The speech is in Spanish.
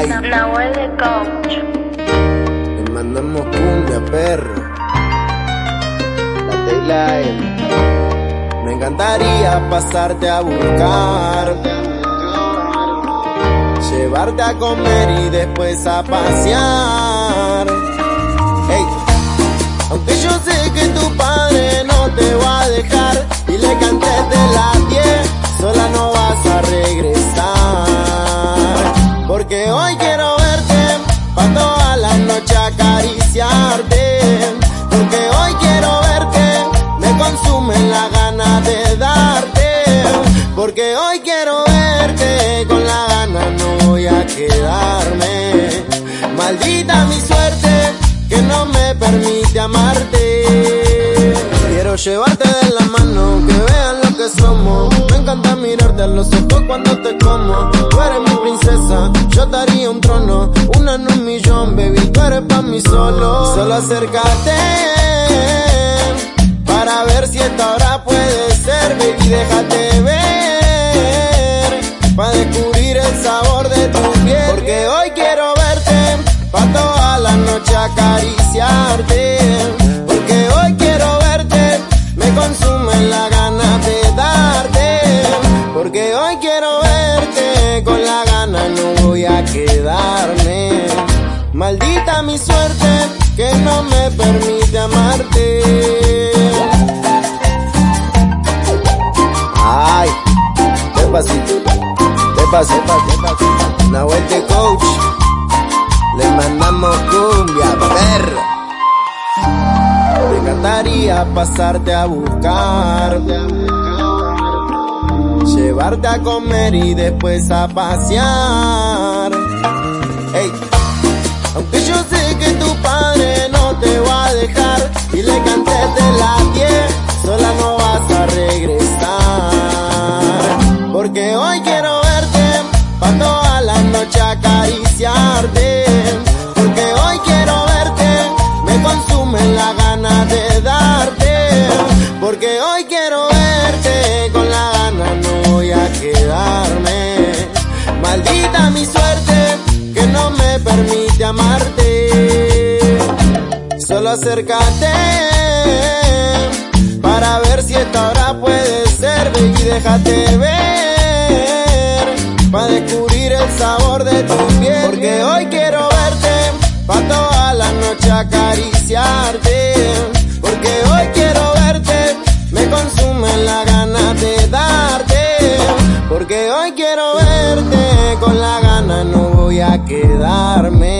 Ay, Nahuel de coach. le mandamos cumbia, perro. La tela M. Me encantaría pasarte a buscar. Llevarte a comer y después a pasear. Hey. Aunque yo sé que tu padre Porque hoy quiero verte, con la gana no voy a quedarme. Maldita mi suerte, que no me permite amarte. Quiero llevarte de la mano, que vean lo que somos. Me encanta mirarte a los ojos cuando te como. Tú eres mi princesa, yo te haría un trono. Una en un millón, baby, tú eres pa' mí solo. Solo acércate para ver si esta hora puede ser, baby, déjate ver. Noche acariciarte. Porque hoy quiero verte, me consume la gana de darte. Porque hoy quiero verte, con la gana no voy a quedarme. Maldita mi suerte, que no me permite amarte. Ay, despacito, despacito, despacito. Nahuel de coach, le mandamos cumbia, perro. Me encantaría pasarte a buscar, llevarte a comer y después a pasear. Ey, aunque yo sé que tu padre no te va a dejar y le cantes de las 10, sola no vas a regresar. Porque hoy quiero verte, pa' toda la noche acariciarte. Maldita mi suerte, que no me permite amarte. Solo acércate para ver si esta hora puede ser, baby, déjate ver. Pa' descubrir el sabor de tu piel. Con la gana no voy a quedarme.